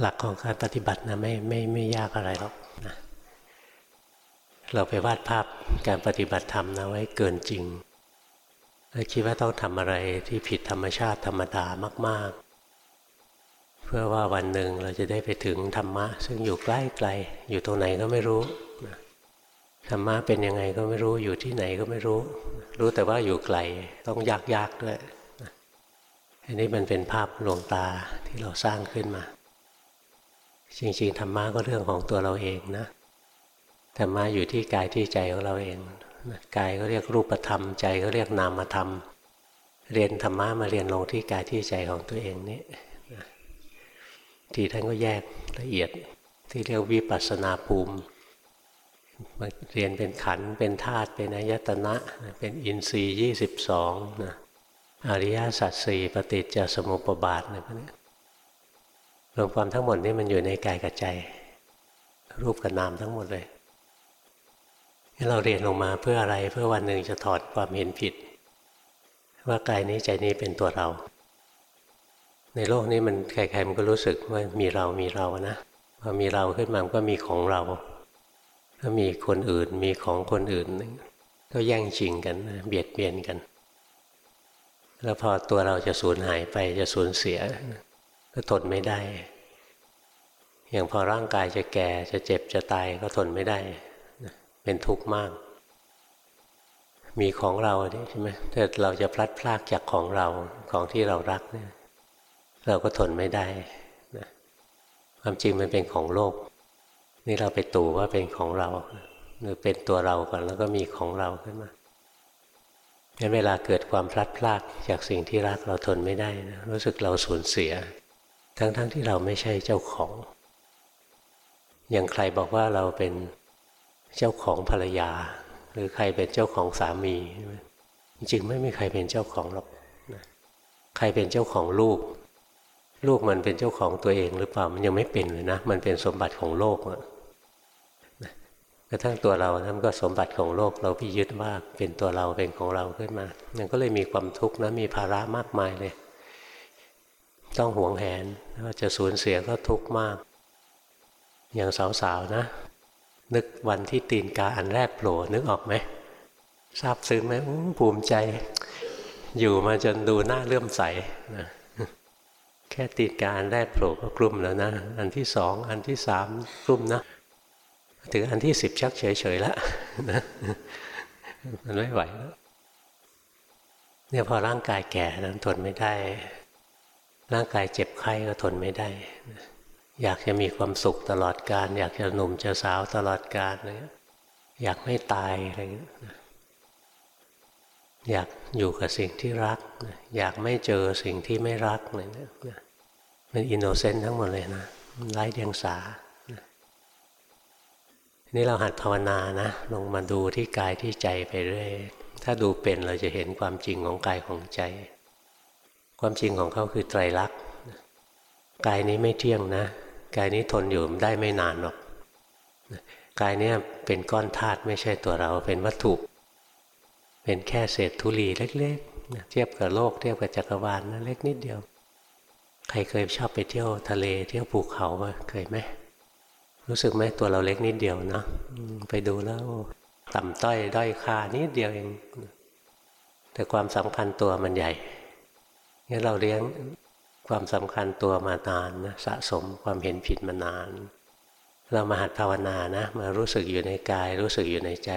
หลักของการปฏิบัตินะไม่ไม่ไม่ยากอะไรหรอกนะเราไปวาดภาพการปฏิบัติธรรมนะไว้เกินจริงแล้วคิดว่าต้องทำอะไรที่ผิดธรรมชาติธรรมดามาก ๆ เพื่อว่าวันหนึ่งเราจะได้ไปถึงธรรมะ ซึ่งอยู่ใกล้ไกล อยู่ตรงไหนก็ไม่รู้ธรรมะเป็นยังไงก็ไม่รู้อยู่ที่ไหนก็ไม่รู้ รู้แต่ว่าอยู่ไกลต้องยากๆด้วยอันนี้มันเป็นภาพลวงตาที่เราสร้างขึ้นมา จริงๆธรรมะก็เรื่องของตัวเราเองนะธรรมะอยู่ที่กายที่ใจของเราเองกายก็เรียกรูปธรรม ใจก็เรียกนามธรรม เรียนธรรมะมาเรียนลงที่กายที่ใจของตัวเองนี่ทีท่านก็แยกละเอียดที่เรียกวิปัสสนาภูมิมาเรียนเป็นขันเป็นธาตุเป็นอายตนะ เป็นอินทรีย์ยี่สิบสองนะอริยสัจสี่ปฏิจจสมุปบาทอะไรพวกนี้ รวมความทั้งหมดนี่มันอยู่ในกายกับใจ รูปกับนามทั้งหมดเลยเราเรียนลงมาเพื่ออะไรเพื่อวันหนึ่งจะถอดความเห็นผิด ว่ากายนี้ใจนี้เป็นตัวเรา ในโลกนี้มันใครๆมันก็รู้สึกว่ามีเรามีเรานะพอมีเราขึ้นมามันก็มีของเราถ้ามีคนอื่นมีของคนอื่น ก็แย่งชิงกันเบียดเบียนกัน แล้วพอตัวเราจะสูญหายไปจะสูญเสีย ก็ทนไม่ได้ อย่างพอร่างกายจะแก่จะเจ็บจะตายก็ทนไม่ได้ เป็นทุกข์มาก มีของเราใช่ไหมถ้าเราจะพลัดพรากจากของเราของที่เรารักเนี่ยเราก็ทนไม่ได้นะความจริงมันเป็นของโลก นี่เราไปตู่ว่าเป็นของเราหรือเป็นตัวเราก่อนแล้วก็มีของเราขึ้นมางั้นเวลาเกิดความพลัดพรากจากสิ่งที่รักเราทนไม่ได้นะรู้สึกเราสูญเสีย ทั้งๆทที่เราไม่ใช่เจ้าของ อย่างใครบอกว่าเราเป็นเจ้าของภรรยา หรือใครเป็นเจ้าของสามี จริงไม่มีใครเป็นเจ้าของหรอกใครเป็นเจ้าของลูก ลูกมันเป็นเจ้าของตัวเองหรือเปล่ามันยังไม่เป็นเลยนะ มันเป็นสมบัติของโลกอะกระทั่งตัวเรานั่นก็สมบัติของโลกเราพิยึดว่าเป็นตัวเราเป็นของเราขึ้นมามันก็เลยมีความทุกข์นะมีภาระมากมายเลย ต้องหวงแหนว่าจะสูญเสียก็ทุกข์มาก อย่างสาวๆนะ นึกวันที่ตีนกาอันแรกโผล่นึกออกไหมทราบซึ้งไหมภูมิใจ อยู่มาจนดูหน้าเลื่อมใสนะแค่ตีนกาอันแรกโผล่ก็กลุ่มแล้วนะ อันที่สองอันที่สามกลุ่มนะถึงอันที่สิบชักเฉยๆแล้วนะมันไม่ไหวแล้วเนี่ยพอร่างกายแก่นั้นทนไม่ได้ ร่างกายเจ็บไข้ก็ทนไม่ได้อยากจะมีความสุขตลอดการ อยากจะหนุ่มจะสาวตลอดการอะไรเงี้ยอยากไม่ตายอะไรเงี้ยอยากอยู่กับสิ่งที่รัก อยากไม่เจอสิ่งที่ไม่รักอะไรเงี้ยมันอินโนเซนต์ทั้งหมดเลยนะไร้เดียงสานี่เราหัดภาวนานะลงมาดูที่กายที่ใจไปเรื่อยถ้าดูเป็นเราจะเห็นความจริงของกายของใจ ความจริงของเขาคือไตรลักษณ์กายนี้ไม่เที่ยงนะ กายนี้ทนอยู่ได้ไม่นานหรอกกายนี้เป็นก้อนธาตุไม่ใช่ตัวเราเป็นวัตถุ เป็นแค่เศษธุลีเล็กๆ เทียบกับโลกเทียบกับจักรวาลนะเล็กนิดเดียว ใครเคยชอบไปเที่ยวทะเลเที่ยวภูเขาเคยไหมรู้สึกไหมตัวเราเล็กนิดเดียวนะไปดูแล้วต่ำต้อยด้อยค่านิดเดียวเอง แต่ความสำคัญตัวมันใหญ่ งั้นเราเลี้ยงความสำคัญตัวมานานนะสะสมความเห็นผิดมานาน เรามาหัดภาวนานะ มารู้สึกอยู่ในกาย รู้สึกอยู่ในใจ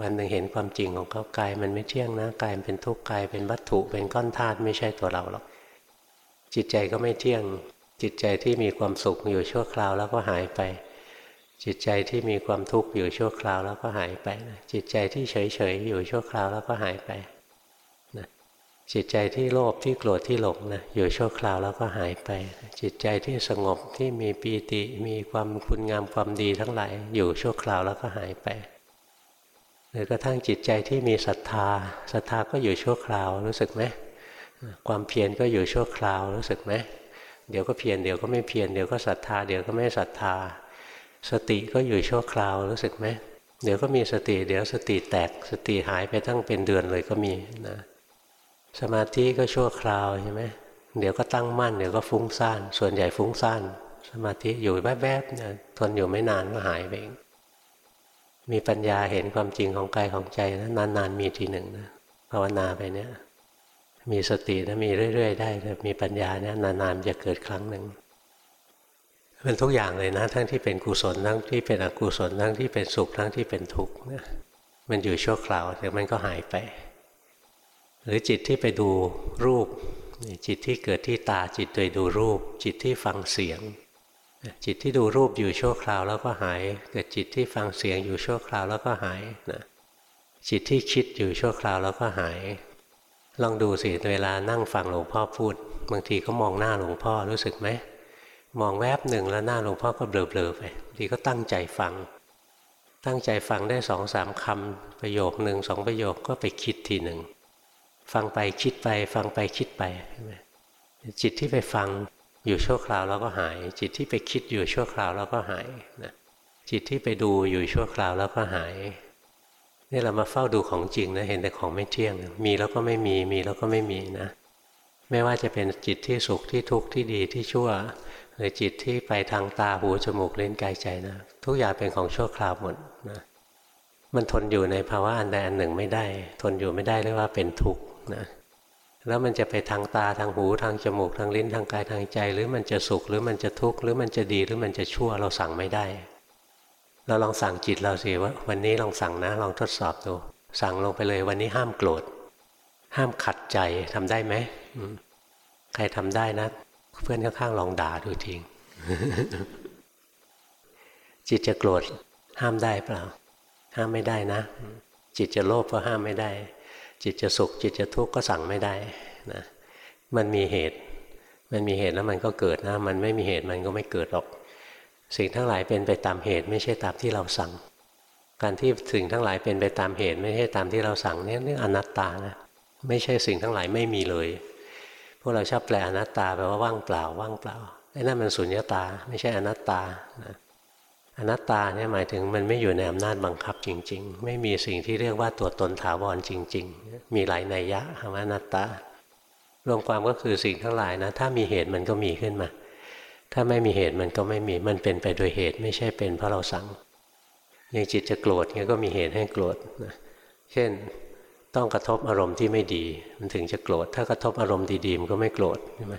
วันหนึ่งเห็นความจริงของเขากายมันไม่เที่ยงนะกายเป็นทุกข์กายเป็นวัตถุเป็นก้อนธาตุไม่ใช่ตัวเราหรอกจิตใจก็ไม่เที่ยง จิตใจที่มีความสุขอยู่ชั่วคราวแล้วก็หายไป จิตใจที่มีความทุกข์อยู่ชั่วคราวแล้วก็หายไป จิตใจที่เฉยๆอยู่ชั่วคราวแล้วก็หายไป จิตใจที่โลภที่โกรธที่หลงนะอยู่ชั่วคราวแล้วก็หายไป จิตใจที่สงบที่มีปีติมีความคุณงามความดีทั้งหลายอยู่ชั่วคราวแล้วก็หายไปหรือกระทั่งจิตใจที่มีศรัทธาศรัทธาก็อยู่ชั่วคราวรู้สึกไหมความเพียรก็อยู่ชั่วคราวรู้สึกไหมเดี๋ยวก็เพียรเดี๋ยวก็ไม่เพียรเดี๋ยวก็ศรัทธาเดี๋ยวก็ไม่ศรัทธา สติก็อยู่ชั่วคราวรู้สึกไหมเดี๋ยวก็มีสติ เดี๋ยวสติแตกสติหายไปตั้งเป็นเดือนเลยก็มีนะ สมาธิก็ชั่วคราวใช่ไหมเดี๋ยวก็ตั้งมั่นเดี๋ยวก็ฟุ้งซ่าน ส่วนใหญ่ฟุ้งซ่านสมาธิอยู่แวบๆเนี่ยทนอยู่ไม่นานก็หายไปเองมีปัญญาเห็นความจริงของกายของใจนะนานๆมีทีหนึ่งนะภาวนาไปเนี่ย มีสตินะมีเรื่อย ๆ ได้แต่มีปัญญาเนี่ยนานๆจะเกิดครั้งหนึ่งเป็นทุกอย่างเลยนะ ทั้งที่เป็นกุศลทั้งที่เป็นอกุศลทั้งที่เป็นสุขทั้งที่เป็นทุกข์นะมันอยู่ชั่วคราวเดี๋ยวมันก็หายไป หรือจิตที่ไปดูรูป จิตที่เกิดที่ตาจิตโดยดูรูป จิตที่ฟังเสียง จิตที่ดูรูปอยู่ชั่วคราวแล้วก็หาย เกิดจิตที่ฟังเสียงอยู่ชั่วคราวแล้วก็หายนะจิตที่คิดอยู่ชั่วคราวแล้วก็หาย ลองดูสิเวลานั่งฟังหลวงพ่อพูด บางทีก็มองหน้าหลวงพ่อรู้สึกไหมมองแวบหนึ่งแล้วหน้าหลวงพ่อก็เบลอๆไปทีก็ตั้งใจฟัง ตั้งใจฟังได้สองสามคำประโยคหนึ่งสองประโยคก็ไปคิดทีหนึ่ง ฟังไปคิดไป ฟังไปคิดไปจิตที่ไปฟังอยู่ชั่วคราวแล้วก็หาย จิตที่ไปคิดอยู่ชั่วคราวแล้วก็หายนะจิตที่ไปดูอยู่ชั่วคราวแล้วก็หายนี่เรามาเฝ้าดูของจริงนะเห็นแต่ของไม่เที่ยง มีแล้วก็ไม่มีมีแล้วก็ไม่มีนะ ไม่ว่าจะเป็นจิตที่สุขที่ทุกข์ที่ดีที่ชั่ว หรือจิตที่ไปทางตาหูจมูกเล่นกายใจนะ ทุกอย่างเป็นของชั่วคราวหมดนะมันทนอยู่ในภาวะอันใดอันหนึ่งไม่ได้ ทนอยู่ไม่ได้เรียกว่าเป็นทุกข์ นะแล้วมันจะไปทางตาทางหูทางจมูกทางลิ้นทางกายทางใจ หรือมันจะสุขหรือมันจะทุกข์หรือมันจะดีหรือมันจะชั่วเราสั่งไม่ได้ เราลองสั่งจิตเราสิว่า วันนี้ลองสั่งนะ ลองทดสอบดูสั่งลงไปเลย วันนี้ห้ามโกรธห้ามขัดใจทำได้ไหมใครทำได้นะ เพื่อนข้างๆลองด่าดูทิ้งจิตจะโกรธห้ามได้เปล่า ห้ามไม่ได้นะ จิตจะโลภก็ห้ามไม่ได้ จิตจะสุข จิตจะทุกข์ก็สั่งไม่ได้นะมันมีเหตุ มันมีเหตุแล้วมันก็เกิดนะ มันไม่มีเหตุมันก็ไม่เกิดหรอก สิ่งทั้งหลายเป็นไปตามเหตุไม่ใช่ตามที่เราสั่ง การที่สิ่งทั้งหลายเป็นไปตามเหตุ ไม่ใช่ตามที่เราสั่งเนี่ยเรื่องอนัตตานะไม่ใช่สิ่งทั้งหลายไม่มีเลย พวกเราชอบแปลอนัตตาแปลว่าว่างเปล่า ว่างเปล่าไอ้นั่นมันสุญญตา ไม่ใช่อนัตตานะ อนัตตาเนี่ยหมายถึงมันไม่อยู่ในอำนาจบังคับจริง ๆ ไม่มีสิ่งที่เรียกว่าตัวตนถาวรจริง ๆ มีหลายนัยยะคำว่าอนัตตารวมความก็คือสิ่งทั้งหลายนะ ถ้ามีเหตุมันก็มีขึ้นมา ถ้าไม่มีเหตุมันก็ไม่มีมันเป็นไปโดยเหตุ ไม่ใช่เป็นเพราะเราสั่งอย่างจิตจะโกรธเนี่ยก็มีเหตุให้โกรธนะเช่นต้องกระทบอารมณ์ที่ไม่ดี มันถึงจะโกรธ ถ้ากระทบอารมณ์ดีๆมันก็ไม่โกรธใช่ไหม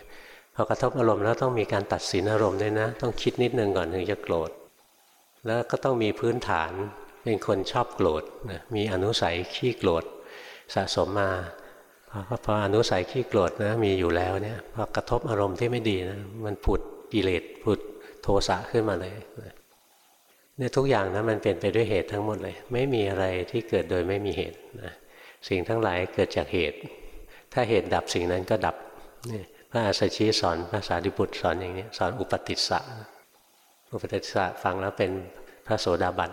พอกระทบอารมณ์แล้วต้องมีการตัดสินอารมณ์ด้วยนะ ต้องคิดนิดนึงก่อนถึงจะโกรธ แล้วก็ต้องมีพื้นฐานเป็นคนชอบโกรธนะมีอนุสัยขี้โกรธสะสมมาพออนุสัยขี้โกรธนะมีอยู่แล้วเนี่ยพอกระทบอารมณ์ที่ไม่ดีนะมันผุดกิเลสผุดโทสะขึ้นมาเลยเนี่ยทุกอย่างนะมันเป็นไปด้วยเหตุทั้งหมดเลย ไม่มีอะไรที่เกิดโดยไม่มีเหตุนะสิ่งทั้งหลายเกิดจากเหตุ ถ้าเหตุดับสิ่งนั้นก็ดับนี่พระอาสชีสอนภาษาดิบุตรสอนอย่างนี้สอนอุปติสสะ อุปติสสะฟังแล้วเป็นพระโสดาบัน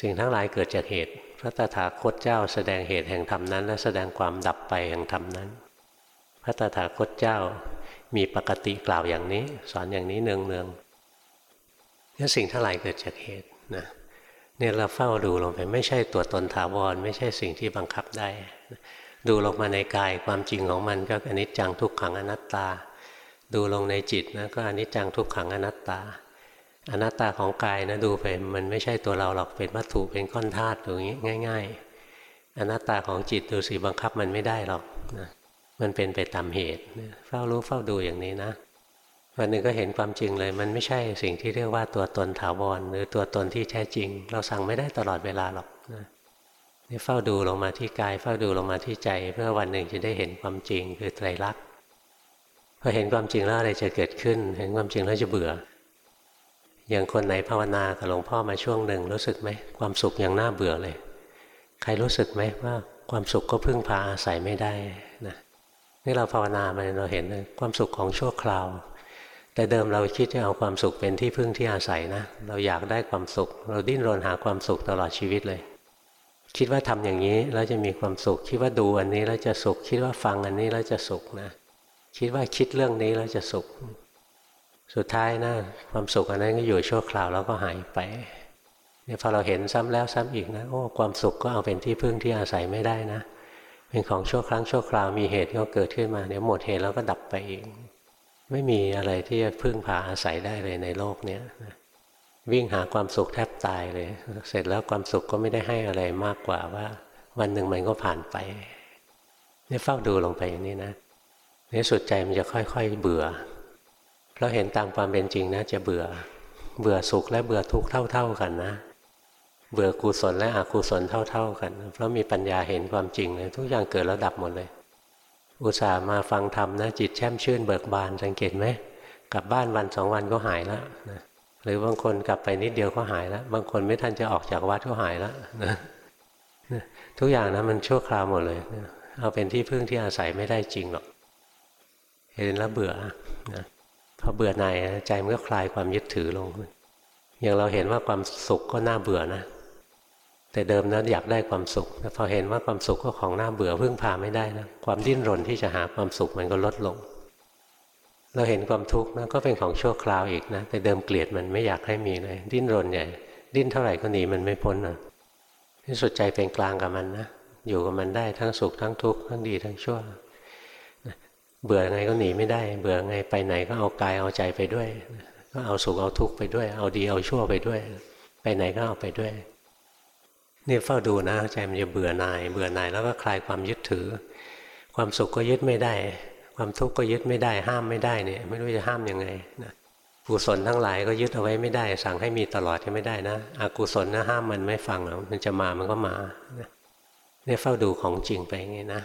สิ่งทั้งหลายเกิดจากเหตุ พระตถาคตเจ้าแสดงเหตุแห่งธรรมนั้น และแสดงความดับไปแห่งธรรมนั้น พระตถาคตเจ้ามีปกติกล่าวอย่างนี้ สอนอย่างนี้เนืองเนืองนี่สิ่งทั้งหลายเกิดจากเหตุนะเนี่ยเราเฝ้าดูลงไปไม่ใช่ตัวตนถาวร ไม่ใช่สิ่งที่บังคับได้ ดูลงมาในกายความจริงของมันก็อนิจจังทุกขังอนัตตา ดูลงในจิตนะก็อนิจจังทุกขังอนัตตา อนัตตาของกายนะดูไปมันไม่ใช่ตัวเราหรอกเป็นวัตถุเป็นก้อนธาตุอย่างนี้ง่าย ๆ อนัตตาของจิตดูสิบังคับมันไม่ได้หรอกนะมันเป็นไปตามเหตุเฝ้ารู้เฝ้าดูอย่างนี้นะวันหนึ่งก็เห็นความจริงเลย มันไม่ใช่สิ่งที่เรียกว่าตัวตนถาวรหรือตัวตนที่แท้จริง เราสั่งไม่ได้ตลอดเวลาหรอกนะนี่เฝ้าดูลงมาที่กาย เฝ้าดูลงมาที่ใจ เพื่อวันหนึ่งจะได้เห็นความจริงคือไตรลักษณ์พอเห็นความจริงแล้วอะไรจะเกิดขึ้น เห็นความจริงแล้วจะเบื่อ อย่างคนไหนภาวนากับหลวงพ่อมาช่วงหนึ่งรู้สึกไหมความสุขยังน่าเบื่อเลย ใครรู้สึกไหมว่าความสุขก็พึ่งพาอาศัยไม่ได้นะนี่เราภาวนามาเราเห็นความสุขของชั่วคราว แต่เดิมเราคิดจะเอาความสุขเป็นที่พึ่งที่อาศัยนะ เราอยากได้ความสุข เราดิ้นรนหาความสุขตลอดชีวิตเลย คิดว่าทำอย่างนี้แล้วจะมีความสุข คิดว่าดูอันนี้แล้วจะสุข คิดว่าฟังอันนี้แล้วจะสุขนะ คิดว่าคิดเรื่องนี้แล้วจะสุข สุดท้ายนะความสุขอันนั้นก็อยู่ชั่วคราวแล้วก็หายไปเนี่ยพอเราเห็นซ้ำแล้วซ้ำอีกนะโอ้ความสุขก็เอาเป็นที่พึ่งที่อาศัยไม่ได้นะ เป็นของชั่วครั้งชั่วคราวมีเหตุก็เกิดขึ้นมาเดี๋ยวหมดเหตุแล้วก็ดับไปเอง ไม่มีอะไรที่จะพึ่งพาอาศัยได้เลยในโลกเนี้ยวิ่งหาความสุขแทบตายเลย เสร็จแล้วความสุขก็ไม่ได้ให้อะไรมากกว่าว่า วันหนึ่งมันก็ผ่านไปเนี่ยเฝ้าดูลงไปอย่างนี้นะในสุดใจมันจะค่อย ๆ เบื่อ เพราะเห็นตามความเป็นจริงนะ จะเบื่อ เบื่อสุขและเบื่อทุกข์เท่า ๆกันนะ เบื่อกุศลและอกุศลเท่า ๆ กัน เพราะมีปัญญาเห็นความจริงเลยทุกอย่างเกิดแล้วดับหมดเลย อุตส่าห์มาฟังธรรมนะ จิตแช่มชื่นเบิกบานสังเกตไหมกลับบ้านวันสองวันก็หายแล้วนะหรือบางคนกลับไปนิดเดียวก็หายแล้ว บางคนไม่ทันจะออกจากวัดก็หายแล้วนะทุกอย่างนะมันชั่วคราวหมดเลย เอาเป็นที่พึ่งที่อาศัยไม่ได้จริงหรอก เห็นแล้วเบื่อนะ พอเบื่อในใจมันก็คลายความยึดถือลง อย่างเราเห็นว่าความสุขก็น่าเบื่อนะ แต่เดิมนั้นอยากได้ความสุขแต่พอเห็นว่าความสุขก็ของน่าเบื่อพึ่งพาไม่ได้นะความดิ้นรนที่จะหาความสุขมันก็ลดลง เราเห็นความทุกข์นะก็เป็นของชั่วคราวอีกนะ แต่เดิมเกลียดมันไม่อยากให้มีเลย ดิ้นรนใหญ่ ดิ้นเท่าไหร่ก็หนีมันไม่พ้นนะที่สุดใจเป็นกลางกับมันนะอยู่กับมันได้ทั้งสุขทั้งทุกข์ทั้งดีทั้งชั่ว เบื่อไงก็หนีไม่ได้ เบื่อไงไปไหนก็เอากายเอาใจไปด้วย ก็เอาสุขเอาทุกข์ไปด้วย เอาดีเอาชั่วไปด้วย ไปไหนก็เอาไปด้วยนี่เฝ้าดูนะใจมันจะเบื่อหน่าย เบื่อหน่ายแล้วก็คลายความยึดถือ ความสุขก็ยึดไม่ได้ ความทุกข์ก็ยึดไม่ได้ ห้ามไม่ได้เนี่ยไม่รู้จะห้ามยังไงนะกุศลทั้งหลายก็ยึดเอาไว้ไม่ได้ สั่งให้มีตลอดก็ไม่ได้นะอกุศลนะห้ามมันไม่ฟังหรอกมันจะมามันก็มาเนี่ยเฝ้าดูของจริงไปอย่างนี้นะ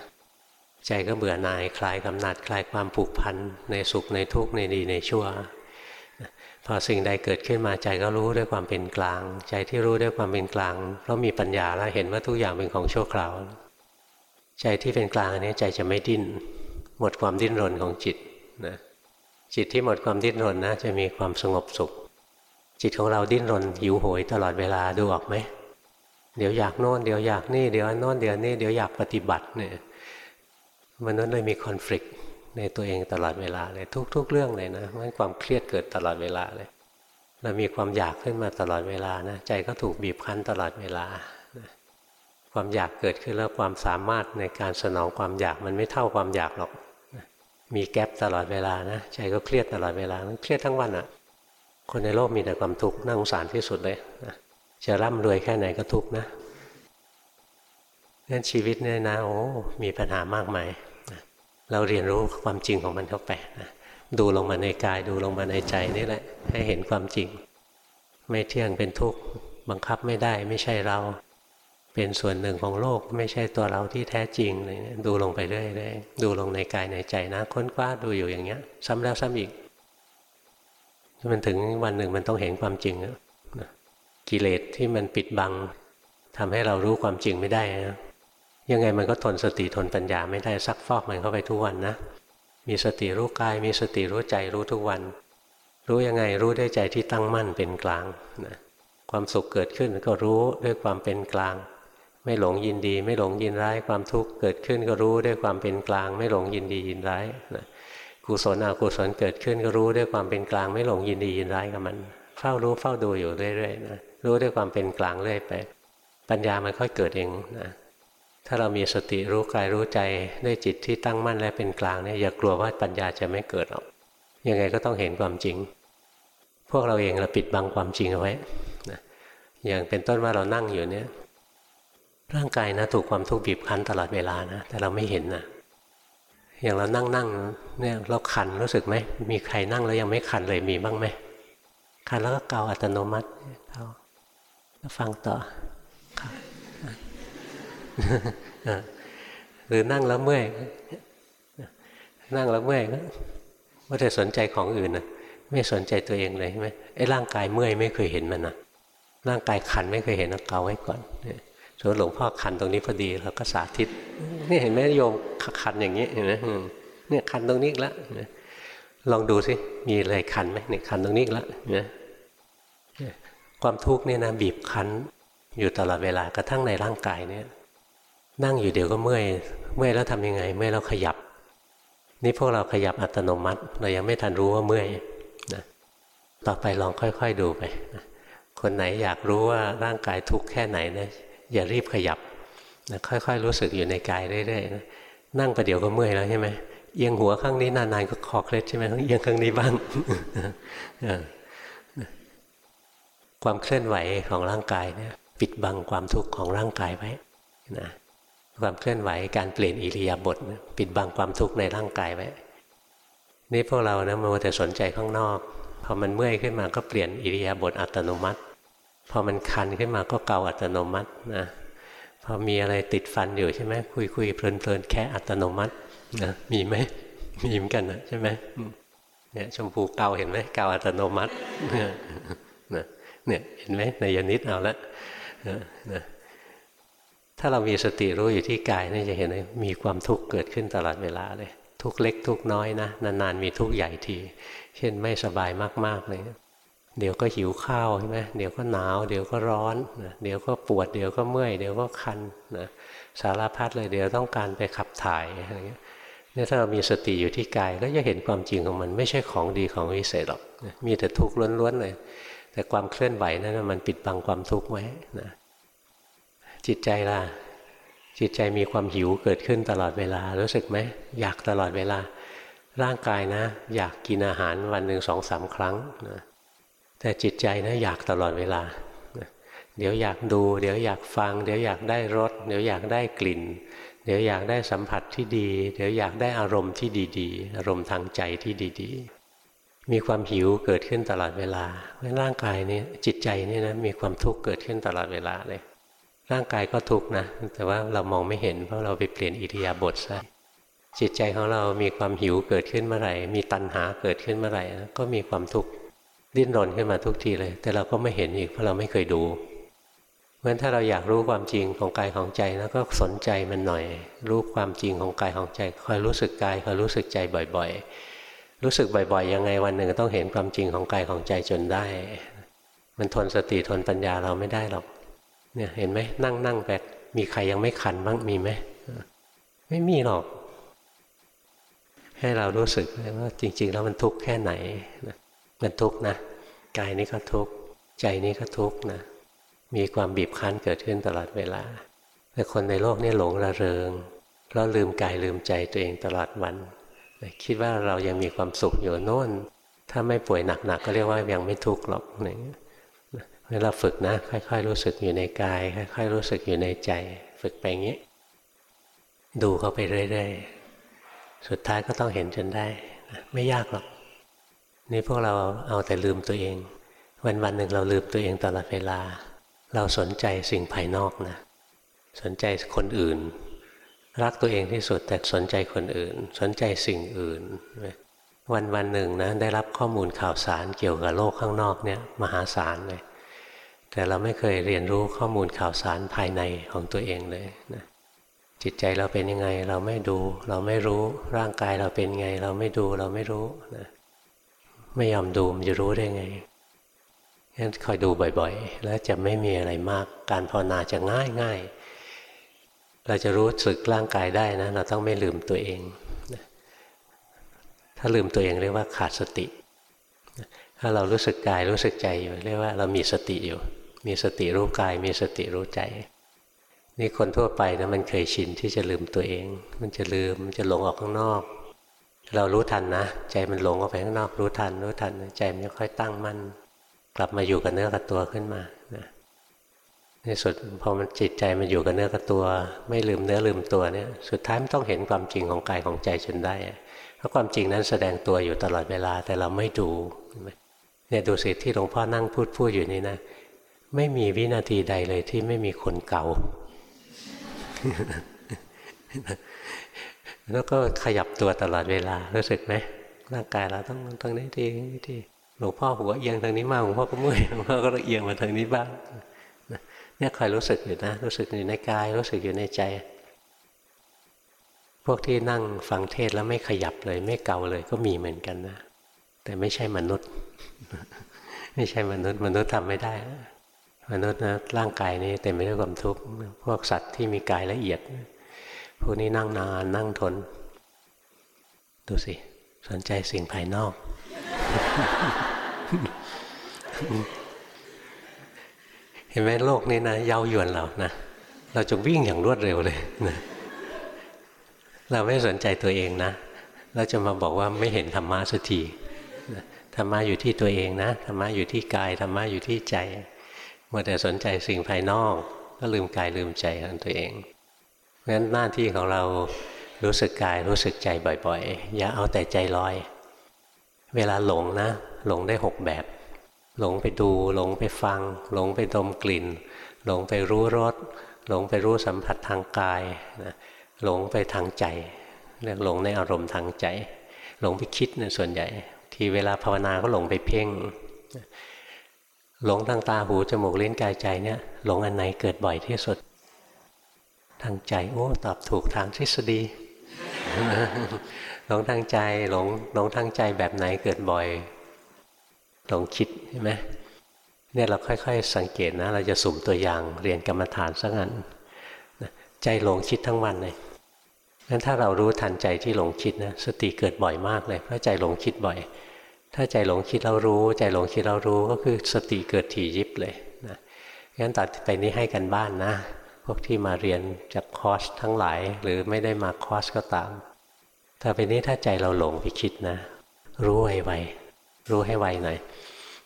ใจก็เบื่อหน่ายคลายกำหนัดคลายความผูกพันในสุขในทุกข์ในดีในชั่ว พอสิ่งใดเกิดขึ้นมาใจก็รู้ด้วยความเป็นกลาง ใจที่รู้ด้วยความเป็นกลางเพราะมีปัญญาแล้วเห็นว่าทุกอย่างเป็นของชั่วคราว ใจที่เป็นกลางอันนี้ใจจะไม่ดิ้น หมดความดิ้นรนของจิตนะจิตที่หมดความดิ้นรนนะจะมีความสงบสุข จิตของเราดิ้นรนหิวโหยตลอดเวลาดูออกไหมเดี๋ยวอยากโน่นเดี๋ยวอยากนี่เดี๋ยวโน่นเดี๋ยวนี่เดี๋ยวอยากปฏิบัติเนี่ย มนุษย์เลยมีคอน FLICT ในตัวเองตลอดเวลาเลยทุก ๆ เรื่องเลยนะมันความเครียดเกิดตลอดเวลาเลยเรามีความอยากขึ้นมาตลอดเวลานะใจก็ถูกบีบคั้นตลอดเวลาความอยากเกิดขึ้นแล้วความสามารถในการสนองความอยากมันไม่เท่าความอยากหรอกมีแกลบตลอดเวลานะใจก็เครียดตลอดเวลาเครียดทั้งวันอะ่ะ คนในโลกมีแต่ความทุกข์น่าสงสารที่สุดเลยนะจะร่ำรวยแค่ไหนก็ทุกข์นะงั้นชีวิตเนี่ยนะโอ้มีปัญหามากมาย เราเรียนรู้ความจริงของมันเข้าไปนะดูลงมาในกายดูลงมาในใจนี่แหละ ให้เห็นความจริง ไม่เที่ยงเป็นทุกข์บังคับไม่ได้ไม่ใช่เรา เป็นส่วนหนึ่งของโลกไม่ใช่ตัวเราที่แท้จริงเลยดูลงไปเรื่อยๆดูลงในกายในใจนะ ค้นคว้าดูอยู่อย่างเงี้ย ซ้ำแล้วซ้ำอีกมันถึงวันหนึ่งมันต้องเห็นความจริงนะกิเลสที่มันปิดบังทำให้เรารู้ความจริงไม่ได้นะ ยังไงมันก็ทนสติทนปัญญาไม่ได้ซักฟอกมันเข้าไปทุกวันนะ มีสติรู้กาย มีสติรู้ใจรู้ทุกวัน รู้ยังไงรู้ด้วยใจที่ตั้งมั่นเป็นกลางนะความสุขเกิดขึ้นก็รู้ด้วยความเป็นกลาง ไม่หลงยินดี ไม่หลงยินร้าย ความทุกข์เกิดขึ้นก็รู้ด้วยความเป็นกลาง ไม่หลงยินดียินร้ายนะกุศลอกุศลเกิดขึ้นก็รู้ด้วยความเป็นกลาง ไม่หลงยินดียินร้ายกับมัน เฝ้ารู้เฝ้าดูอยู่เรื่อยๆนะรู้ด้วยความเป็นกลางเรื่อยไป ปัญญามันค่อยเกิดเองนะ ถ้าเรามีสติรู้กายรู้ใจด้วยจิตที่ตั้งมั่นและเป็นกลางเนี่ยอย่ากลัวว่าปัญญาจะไม่เกิดหรอกยังไงก็ต้องเห็นความจริง พวกเราเองเราปิดบังความจริงเอาไว้นะอย่างเป็นต้นว่าเรานั่งอยู่เนี่ยร่างกายนะถูกความทุกข์บีบคั้นตลอดเวลานะแต่เราไม่เห็นนะอย่างเรานั่งนั่งเนี่ยเราคันรู้สึกไหมมีใครนั่งแล้วยังไม่คันเลยมีบ้างไหมคันแล้วก็เกาอัตโนมัติเกาฟังต่อ หรือนั่งแล้วเมื่อยนั่งแล้วเมื่อยก็ว่าแต่สนใจของอื่นนะไม่สนใจตัวเองเลยใช่ไหมไอ้ร่างกายเมื่อยไม่เคยเห็นมันนะร่างกายคันไม่เคยเห็นเกาไว้ก่อนส่วนหลวงพ่อคันตรงนี้พอดีเราก็สาธิตนี่เห็นไหมโยมคันอย่างนี้เห็นไหมเนี่ยคันตรงนี้แล้วลองดูสิมีอะไรคันไหมเนี่ยคันตรงนี้แล้วนี่ยความทุกข์เนี่ยนะบีบคั้นอยู่ตลอดเวลากระทั่งในร่างกายเนี่ย นั่งอยู่เดี๋ยวก็เมื่อย เมื่อยแล้วทำยังไง เมื่อยแล้วขยับ นี่พวกเราขยับอัตโนมัติ เรายังไม่ทันรู้ว่าเมื่อยนะต่อไปลองค่อยๆดูไปนะคนไหนอยากรู้ว่าร่างกายทุกข์แค่ไหนนะอย่ารีบขยับนะค่อยๆรู้สึกอยู่ในกายเรื่อยๆนะนั่งประเดี๋ยวก็เมื่อยแล้วใช่ไหมเอียงหัวข้างนี้นานๆก็คอเคล็ดใช่ไหมเอียงข้างนี้บ้างความเคลื่อนไหวของร่างกายเนี่ย ปิดบังความทุกข์ของร่างกายไว้นะ ความเคลื่อนไหวการเปลี่ยนอิริยาบถปิดบังความทุกข์ในร่างกายไว้นี่พวกเรานะมัวแต่สนใจข้างนอกพอมันเมื่อยขึ้นมาก็เปลี่ยนอิริยาบถอัตโนมัติ พอมันคันขึ้นมาก็เกาอัตโนมัตินะพอมีอะไรติดฟันอยู่ใช่ไหมคุยคุยเพลินเพลินแค่อัตโนมัตินะมีไหมมีเหมือนกันนะใช่ไหมเนี่ยชมพูเกาเห็นไหมเกาอัตโนมัติเนี่ยเนี่ยเห็นไหมในยนิดเอาละนะ ถ้าเรามีสติรู้อยู่ที่กายนี่จะเห็นเลยมีความทุกข์เกิดขึ้นตลอดเวลาเลย ทุกเล็กทุกน้อยนะนานๆมีทุกใหญ่ที เช่นไม่สบายมากๆเลยเดี๋ยวก็หิวข้าวใช่ไหมเดี๋ยวก็หนาว เดี๋ยวก็ร้อนนะเดี๋ยวก็ปวด เดี๋ยวก็เมื่อย เดี๋ยวก็คันนะสารพัดเลย เดี๋ยวต้องการไปขับถ่ายอะไรเงี้ยเนี่ยถ้าเรามีสติอยู่ที่กายก็จะเห็นความจริงของมันไม่ใช่ของดีของวิเศษหรอก มีแต่ทุกข์ล้วนๆเลย แต่ความเคลื่อนไหวนั้นมันปิดบังความทุกข์ไว้นะ จิตใจล่ะ จิตใจมีความหิวเกิดขึ้นตลอดเวลา รู้สึกไหม อยากตลอดเวลา ร่างกายนะ อยากกินอาหารวันหนึ่งสองสามครั้งนะแต่จิตใจนะอยากตลอดเวลา เดี๋ยวอยากดู เดี๋ยวอยากฟัง เดี๋ยวอยากได้รส เดี๋ยวอยากได้กลิ่น เดี๋ยวอยากได้สัมผัสที่ดี เดี๋ยวอยากได้อารมณ์ที่ดีๆ อารมณ์ทางใจที่ดี ๆมีความหิวเกิดขึ้นตลอดเวลาเพราะร่างกายนี้จิตใจนี่นะมีความทุกข์เกิดขึ้นตลอดเวลาเลย ร่างกายก็ทุกข์นะ แต่ว่าเรามองไม่เห็นเพราะเราไปเปลี่ยนอิริยาบถซะจิตใจของเรามีความหิวเกิดขึ้นเมื่อไหร่ มีตัณหาเกิดขึ้นเมื่อไหร่ ก็มีความทุกข์ดิ้นรนขึ้นมาทุกทีเลย แต่เราก็ไม่เห็นอีกเพราะเราไม่เคยดูเพราะฉะนั้นถ้าเราอยากรู้ความจริงของกายของใจแล้วก็สนใจมันหน่อย รู้ความจริงของกายของใจคอยรู้สึกกายคอยรู้สึกใจบ่อย ๆ รู้สึกบ่อยๆ ยังไงวันหนึ่งต้องเห็นความจริงของกายของใจจนได้ มันทนสติทนปัญญาเราไม่ได้หรอก เนี่ยเห็นไหมนั่งนั่งแบบมีใครยังไม่ขันบ้างมีไหมไม่มีหรอก ให้เรารู้สึกว่าจริง ๆ แล้วมันทุกข์แค่ไหนมันทุกข์นะกายนี้ก็ทุกข์ใจนี้ก็ทุกข์นะมีความบีบคั้นเกิดขึ้นตลอดเวลาแต่คนในโลกนี้หลงระเริงเพราะลืมกายลืมใจตัวเองตลอดวันคิดว่าเรายังมีความสุขอยู่โน่นถ้าไม่ป่วยหนักๆกก็เรียกว่ายังไม่ทุกข์หรอกอะไรเงี้ย เวลาฝึกนะ ค่อย ๆ รู้สึกอยู่ในกาย ค่อย ๆ รู้สึกอยู่ในใจ ฝึกไปอย่างนี้ ดูเข้าไปเรื่อยๆ สุดท้ายก็ต้องเห็นจนได้ไม่ยากหรอก นี่พวกเราเอาแต่ลืมตัวเอง วันวันหนึ่งเราลืมตัวเองตลอดเวลา เราสนใจสิ่งภายนอกนะ สนใจคนอื่น รักตัวเองที่สุดแต่สนใจคนอื่น สนใจสิ่งอื่นวันวันหนึ่งนะได้รับข้อมูลข่าวสารเกี่ยวกับโลกข้างนอกเนี่ยมหาศาลเลย แต่เราไม่เคยเรียนรู้ข้อมูลข่าวสารภายในของตัวเองเลยนะจิตใจเราเป็นยังไงเราไม่ดู เราไม่รู้ร่างกายเราเป็นไง เราไม่ดูเราไม่รู้นะไม่ยอมดูมันจะรู้ได้ไงงั้นคอยดูบ่อยๆ แล้วจะไม่มีอะไรมาก การภาวนาจะง่ายง่ายเราจะรู้สึกร่างกายได้นะ เราต้องไม่ลืมตัวเอง ถ้าลืมตัวเองเรียกว่าขาดสติ ถ้าเรารู้สึกกายรู้สึกใจอยู่ เรียกว่าเรามีสติอยู่ มีสติรู้กาย มีสติรู้ใจ นี่คนทั่วไปนะมันเคยชินที่จะลืมตัวเอง มันจะลืมมันจะหลงออกข้างนอก เรารู้ทันนะ ใจมันหลงออกไปข้างนอก รู้ทัน รู้ทันใจมันจะค่อยตั้งมั่นกลับมาอยู่กับเนื้อกับตัวขึ้นมานะในสุดพอมันจิตใจมันอยู่กับเนื้อกับตัว ไม่ลืมเนื้อลืมตัวเนี่ย สุดท้ายมันต้องเห็นความจริงของกายของใจจนได้เพราะความจริงนั้นแสดงตัวอยู่ตลอดเวลาแต่เราไม่ดูเนี่ยดูสิที่หลวงพ่อนั่งพูดพูดอยู่นี่นะ ไม่มีวินาทีใดเลยที่ไม่มีคนเก่า แล้วก็ขยับตัวตลอดเวลา รู้สึกไหมร่างกายเราต้องตรงนี้ทีนี้ทีหลวงพ่อหัวเอียงทางนี้มากหลวงพ่อก็เมื่อยหลวงพ่อก็เอียงมาทางนี้บ้างเนี่ยคอยรู้สึกอยู่นะ รู้สึกอยู่ในกาย รู้สึกอยู่ในใจ พวกที่นั่งฟังเทศแล้วไม่ขยับเลย ไม่เก่าเลยก็มีเหมือนกันนะ แต่ไม่ใช่มนุษย์ ไม่ใช่มนุษย์ มนุษย์ทำไม่ได้ มนุษย์นะร่างกายนี้เต็มไปด้วยความทุกข์พวกสัตว์ที่มีกายละเอียด พวกนี้นั่งนานนั่งทน ดูสิ สนใจสิ่งภายนอก เห็นไหมโลกนี้นะเย้ายวนเรานะเราจะวิ่งอย่างรวดเร็วเลยนะเราไม่สนใจตัวเองนะแล้วจะมาบอกว่าไม่เห็นธรรมะสักทีธรรมะอยู่ที่ตัวเองนะธรรมะอยู่ที่กายธรรมะอยู่ที่ใจ มื่อแต่สนใจสิ่งภายนอก ก็ลืมกายลืมใจของตัวเองเพราะฉะนั้นหน้าที่ของเรารู้สึกกายรู้สึกใจบ่อยๆ อย่าเอาแต่ใจลอย เวลาหลงนะ หลงได้หกแบบ หลงไปดู หลงไปฟัง หลงไปดมกลิ่น หลงไปรู้รสหลงไปรู้สัมผัสทางกายนะหลงไปทางใจเรียกหลงในอารมณ์ทางใจ หลงไปคิดนะส่วนใหญ่ ที่เวลาภาวนาก็หลงไปเพ่ง หลงทางตาหูจมูกลิ้นกายใจเนี่ยหลงอันไหนเกิดบ่อยที่สุด ทางใจโอ้ตอบถูกทางทฤษฎีหลงทางใจหลงหลงทางใจแบบไหนเกิดบ่อย หลงคิดใช่ไหมเนี่ยเราค่อย ๆ สังเกตนะ เราจะสุ่มตัวอย่างเรียนกรรมฐานสักอันใจหลงคิดทั้งวันเลยงั้นถ้าเรารู้ทันใจที่หลงคิดนะสติเกิดบ่อยมากเลยเพราะใจหลงคิดบ่อย ถ้าใจหลงคิดเรารู้ ใจหลงคิดเรารู้ก็คือสติเกิดถี่ยิบเลยนะงั้นตัดไปนี้ให้กันบ้านนะ พวกที่มาเรียนจากคอร์สทั้งหลาย หรือไม่ได้มาคอร์สก็ตามต่อไปนี้ถ้าใจเราหลงไปคิดนะ รู้ไวๆรู้ให้ไวหน่อย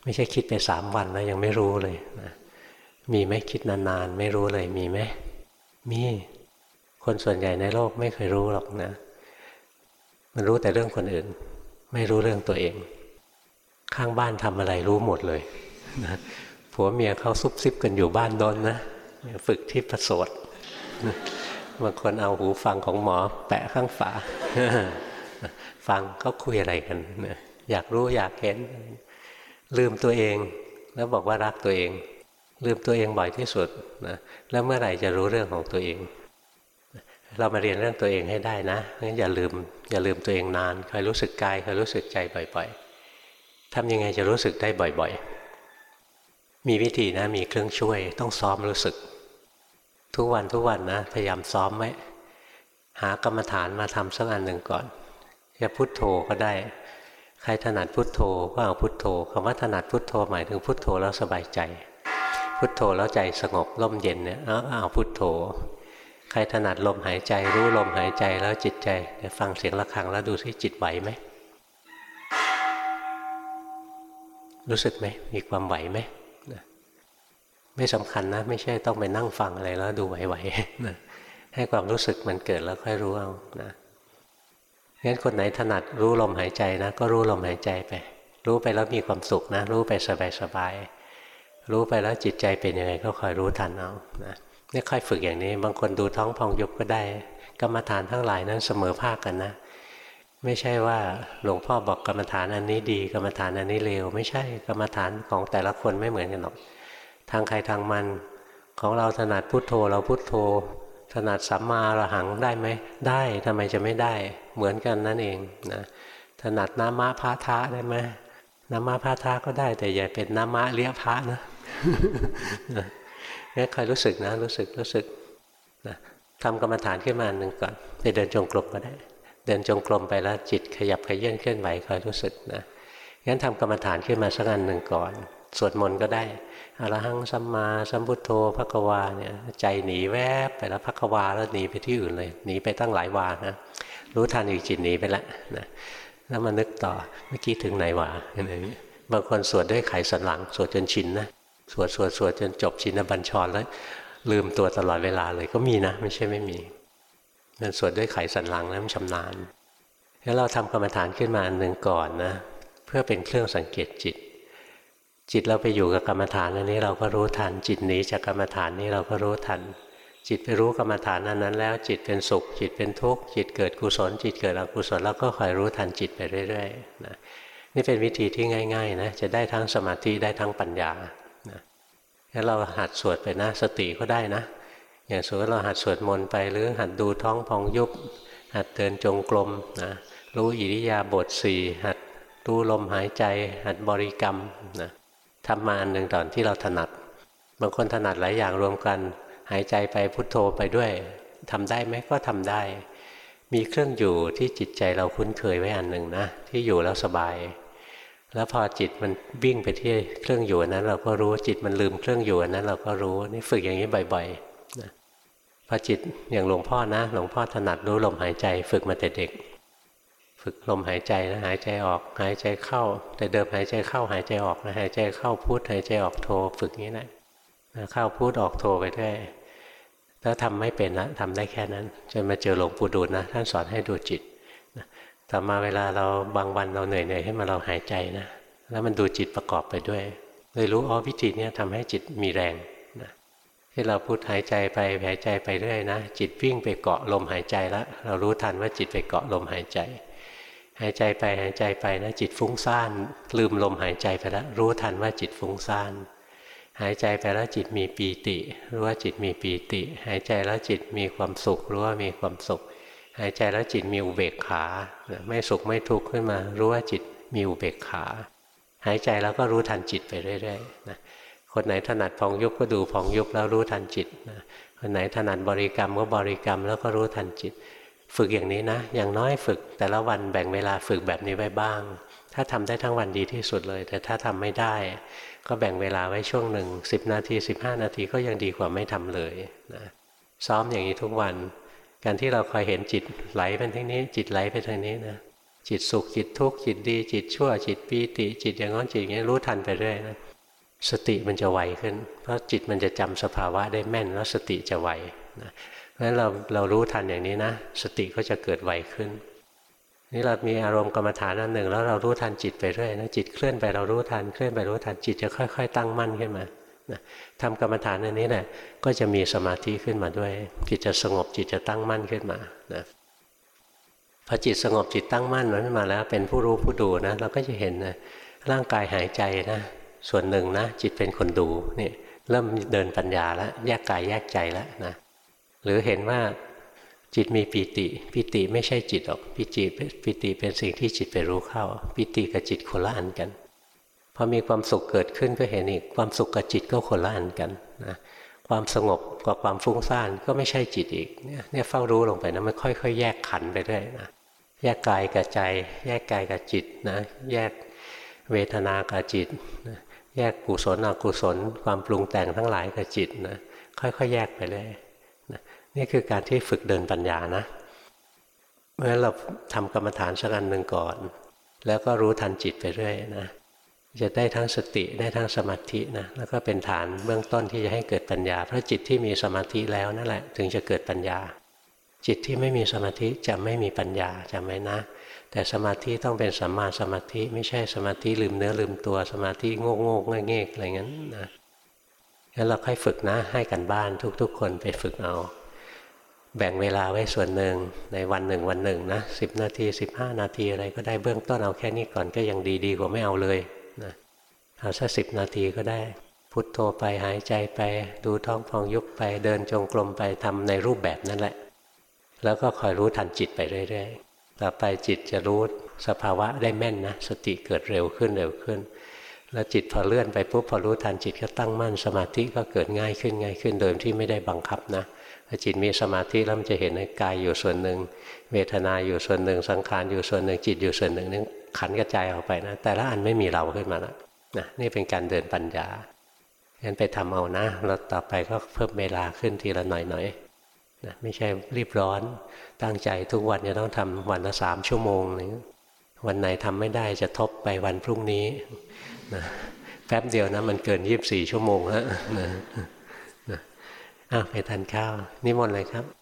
ไม่ใช่คิดไปสามวันแล้วยังไม่รู้เลยนะมีไหมคิดนานๆ ไม่รู้เลยมีไหมมีคนส่วนใหญ่ในโลกไม่เคยรู้หรอกนะ มันรู้แต่เรื่องคนอื่น ไม่รู้เรื่องตัวเอง ข้างบ้านทำอะไรรู้หมดเลยนะผัวเมียเขาซุบซิบกันอยู่บ้านโดนนะฝึกที่ประสดบางคนเอาหูฟังของหมอ แปะข้างฝา ฟังเขาคุยอะไรกันอยากรู้อยากเห็น ลืมตัวเอง แล้วบอกว่ารักตัวเอง ลืมตัวเองบ่อยที่สุดนะแล้วเมื่อไหร่จะรู้เรื่องของตัวเอง เรามาเรียนเรื่องตัวเองให้ได้นะงั้นอย่าลืมอย่าลืมตัวเองนานคอยรู้สึกกายคอยรู้สึกใจบ่อย ๆ ทำยังไงจะรู้สึกได้บ่อยๆ มีวิธีนะมีเครื่องช่วยต้องซ้อมรู้สึก ทุกวันทุกวันนะพยายามซ้อมไว้หากรรมฐานมาทำสักอันหนึ่งก่อนจะพุทโธก็ได้ ใครถนัดพุทโธก็เอาพุทโธคำว่าถนัดพุทโธหมายถึงพุทโธแล้วสบายใจ พุทโธแล้วใจสงบร่มเย็นเนี่ยเอาเอาพุทโธ ใครถนัดลมหายใจรู้ลมหายใจแล้วจิตใจฟังเสียงะระฆังแล้วดูซิจิตไหวไหม รู้สึกไหมมีความไหวไหมไม่สำคัญนะ ไม่ใช่ต้องไปนั่งฟังอะไรแล้วดูไหวๆนะให้ความรู้สึกมันเกิดแล้วค่อยรู้เอานะงั้นคนไหนถนัดรู้ลมหายใจนะ ก็รู้ลมหายใจไป รู้ไปแล้วมีความสุขนะ รู้ไปสบายๆรู้ไปแล้วจิตใจเป็นยังไงก็คอยรู้ทันเอานะนี่ค่อยฝึกอย่างนี้ บางคนดูท้องพองยุบก็ได้ กรรมฐานทั้งหลายนั้นเสมอภาคกันนะ ไม่ใช่ว่าหลวงพ่อบอกกรรมฐานอันนี้ดีกรรมฐานอันนี้เลวไม่ใช่กรรมฐานของแต่ละคนไม่เหมือนกันหรอก ทางใครทางมันของเราถนัดพุทโธเราพุทโธ ถนัดสัมมาระหังได้ไหมได้ทำไมจะไม่ได้ เหมือนกันนั่นเองนะถนัดน้ำมะพาทะได้ไหมน้ำมะพาทะก็ได้แต่อย่าเป็นน้ำมะเลี้ยพระนะนี่ใครรู้สึกนะรู้สึกรู้สึกนะทำกรรมฐานขึ้นมาหนึ่งก่อนไปเดินจงกรมก็ได้ เดินจงกรมไปแล้วจิตขยับขยื่นเคลื่อนไหวคอยรู้สึกนะงั้นทำกรรมฐานขึ้นมาสักอันหนึ่งก่อน สวดมนต์ก็ได้อรหังสัมมาสัมพุทโธพระกวาเนี่ยใจหนีแวบไปแล้วพระกวาแล้วหนีไปที่อื่นเลยหนีไปตั้งหลายวานะรู้ทันอีกจิตหนีไปแล้วนะแล้วมานึกต่อเมื่อกี้ถึงไหนวะอะไรอย่างนี้บางคนสวดด้วยไขสันหลัง สวดจนชินนะสวดสวดสวดจนจบชินบัญชรแล้ว ลืมตัวตลอดเวลาเลยก็มีนะ ไม่ใช่ไม่มี มันสวดด้วยไขสันหลังนะมันชำนาญแล้วเราทำกรรมฐานขึ้นมาอันหนึ่งก่อนนะ เพื่อเป็นเครื่องสังเกตจิต จิตเราไปอยู่กับกรรมฐานอันนี้เราก็รู้ทัน จิตหนีจากกรรมฐานนี้เราก็รู้ทัน จิตไปรู้กรรมฐานนั้นนั้น แล้วจิตเป็นสุข จิตเป็นทุกข์จิตเกิดกุศล จิตเกิดอกุศลแล้วก็คอยรู้ทันจิตไปเรื่อยๆนะนี่เป็นวิธีที่ง่ายๆนะจะได้ทั้งสมาธิได้ทั้งปัญญานะแล้วเราหัดสวดไปนะ สติก็ได้นะ อย่างสมมติเราหัดสวดมนต์ไป หรือหัดดูท้องพองยุบหัดเดินจงกรมนะรู้อิริยาบถสี่หัดรู้ลมหายใจ หัดบริกรรมนะทำมาอันหนึ่งตอนที่เราถนัด บางคนถนัดหลายอย่างรวมกัน หายใจไปพุทโธไปด้วยทำได้ไหมก็ทำได้ มีเครื่องอยู่ที่จิตใจเราคุ้นเคยไว้อันหนึ่งนะ ที่อยู่แล้วสบาย แล้วพอจิตมันวิ่งไปที่เครื่องอยู่นั้น เราก็รู้จิตมันลืมเครื่องอยู่นั้น เราก็รู้นี่ฝึกอย่างนี้บ่อยๆนะ พอจิตอย่างหลวงพ่อนะ หลวงพ่อถนัดรู้ลมหายใจ ฝึกมาแต่เด็ก ฝึกลมหายใจนะหายใจออก หายใจเข้า แต่เดิมหายใจเข้าหายใจออกนะหายใจเข้าพุทหายใจออกโทฝึกนี้นะเข้าพุทออกโทไปด้วยถ้าทำไม่เป็นละทำได้แค่นั้นจนมาเจอหลวงปู่ดูลนะท่านสอนให้ดูจิตต่อมาเวลาเราบางวันเราเหนื่อยเหนื่อยให้มาเราหายใจนะแล้วมันดูจิตประกอบไปด้วยเลยรู้อ๋อวิธีนี้ทำให้จิตมีแรงนะ ที่เราพูดหายใจไปหายใจไปเรื่อยนะจิตวิ่งไปเกาะลมหายใจแล้วเรารู้ทันว่าจิตไปเกาะลมหายใจ หายใจไปหายใจไปนะจิตฟุ้งซ่าน ลืมลมหายใจไปแล้วรู้ทันว่าจิตฟุ้งซ่านหายใจไปแล้วจิตมีปีติรู้ว่าจิตมีปีติ หายใจแล้วจิตมีความสุขรู้ว่ามีความสุข หายใจแล้วจิตมีอุเบกขา ไม่สุขไม่ทุกข์ขึ้นมา รู้ว่าจิตมีอุเบกขา หายใจแล้วก็รู้ทันจิตไปเรื่อยๆนะ คนไหนถนัดพองยุบก็ดูพองยุบแล้วรู้ทันจิตนะคนไหนถนัดบริกรรมก็บริกรรมแล้วก็รู้ทันจิต ฝึกอย่างนี้นะ อย่างน้อยฝึกแต่ละวันแบ่งเวลาฝึกแบบนี้ไว้บ้าง ถ้าทำได้ทั้งวันดีที่สุดเลย แต่ถ้าทำไม่ได้ ก็แบ่งเวลาไว้ช่วงหนึ่ง10 นาที 15 นาทีก็ยังดีกว่าไม่ทำเลยนะซ้อมอย่างนี้ทุกวัน การที่เราคอยเห็นจิตไหลไปทางนี้ จิตไหลไปทางนี้นะจิตสุขจิตทุกข์จิตดี จิตชั่วจิตปีติ จิตอย่างนั้นจิตอย่างนี้รู้ทันไปเรื่อยนะ สติมันจะไวขึ้น เพราะจิตมันจะจำสภาวะได้แม่นแล้วสติจะไวนะเพราะฉะนั้นเราเรารู้ทันอย่างนี้นะ สติก็จะเกิดไวขึ้น นี่เรามีอารมณ์กรรมฐานอันหนึ่ง แล้วเรารู้ทันจิตไปเรื่อยนะจิตเคลื่อนไปเรารู้ทันเคลื่อนไปรู้ทันจิตจะค่อย ๆ ตั้งมั่นขึ้นมานะทำกรรมฐานอันนี้แหละก็จะมีสมาธิขึ้นมาด้วย จิตจะสงบจิตจะตั้งมั่นขึ้นมานะพอจิตสงบจิตตั้งมั่นนั้นมาแล้วเป็นผู้รู้ผู้ดูนะเราก็จะเห็นนะร่างกายหายใจนะ ส่วนหนึ่งนะจิตเป็นคนดูนี่เริ่มเดินปัญญาแล้วแยกกายแยกใจแล้วนะหรือเห็นว่าจิตมีปีติปีติไม่ใช่จิตหรอกปีติปีติเป็นสิ่งที่จิตไปรู้เข้าปีติกับจิตคนละอันกันพอมีความสุขเกิดขึ้นก็เห็นอีกความสุขกับจิตก็คนละอันกันนะความสงบกับความฟุ้งซ่านก็ไม่ใช่จิตอีกเนี่ยเนี่ยเฝ้ารู้ลงไปนะมันค่อยๆ แยกขันไปเรื่อยนะแยกกายกับใจ แยกกายกับจิตนะแยกเวทนากับจิตนะ แยกกุศลอกุศล ความปรุงแต่งทั้งหลายกับจิตนะค่อยๆ แยกไปเลยนี่คือการที่ฝึกเดินปัญญานะเมื่อเราทำกรรมฐานสักอันหนึ่งก่อน แล้วก็รู้ทันจิตไปเรื่อยนะจะได้ทั้งสติได้ทั้งสมาธินะแล้วก็เป็นฐานเบื้องต้นที่จะให้เกิดปัญญา เพราะจิตที่มีสมาธิแล้วนั่นแหละ ถึงจะเกิดปัญญา จิตที่ไม่มีสมาธิจะไม่มีปัญญาจำไว้นะ แต่สมาธิต้องเป็นสัมมาสมาธิ ไม่ใช่สมาธิลืมเนื้อลืมตัวสมาธิโง่โง่เง่ๆอะไรงี้ยนะงั้นเราค่อยฝึกนะ ให้กันบ้านทุก ๆ คนไปฝึกเอา แบ่งเวลาไว้ส่วนหนึ่งในวันหนึ่งวันหนึ่งนะสิบนาทีสิบห้านาทีอะไรก็ได้เบื้องต้นเอาแค่นี้ก่อนก็ยังดีดีกว่าไม่เอาเลยนะเอาสักสิบนาทีก็ได้พุทโธไปหายใจไป ดูท้องฟองยุบไปเดินจงกรมไปทำในรูปแบบนั่นแหละ แล้วก็คอยรู้ทันจิตไปเรื่อยๆ ต่อไปจิตจะรู้สภาวะได้แม่นนะ สติเกิดเร็วขึ้นเร็วขึ้น แล้วจิตพอเลื่อนไปปุ๊บพอรู้ทันจิตก็ตั้งมั่นสมาธิก็เกิดง่ายขึ้นง่ายขึ้นโดยที่ไม่ได้บังคับนะพอจิตมีสมาธิแล้วมันจะเห็นในกายอยู่ส่วนหนึ่งเวทนาอยู่ส่วนหนึ่ง สังขารอยู่ส่วนหนึ่งจิตอยู่ส่วนหนึ่งนี่ขันกระจายออกไปนะ แต่ละอันไม่มีเราขึ้นมาล้วนะนี่เป็นการเดินปัญญางั้นไปทำเอานะแล้วต่อไปก็เพิ่มเวลาขึ้นทีละหน่อยๆนะไม่ใช่รีบร้อน ตั้งใจทุกวันจะต้องทำวันละสามชั่วโมงนึงวันไหนทำไม่ได้จะทบไปวันพรุ่งนี้นะแป๊บเดียวนะมันเกินยีิบสี่ชั่วโมงแล้วนะอ้าวไปทานข้าวนิมนต์เลยครับ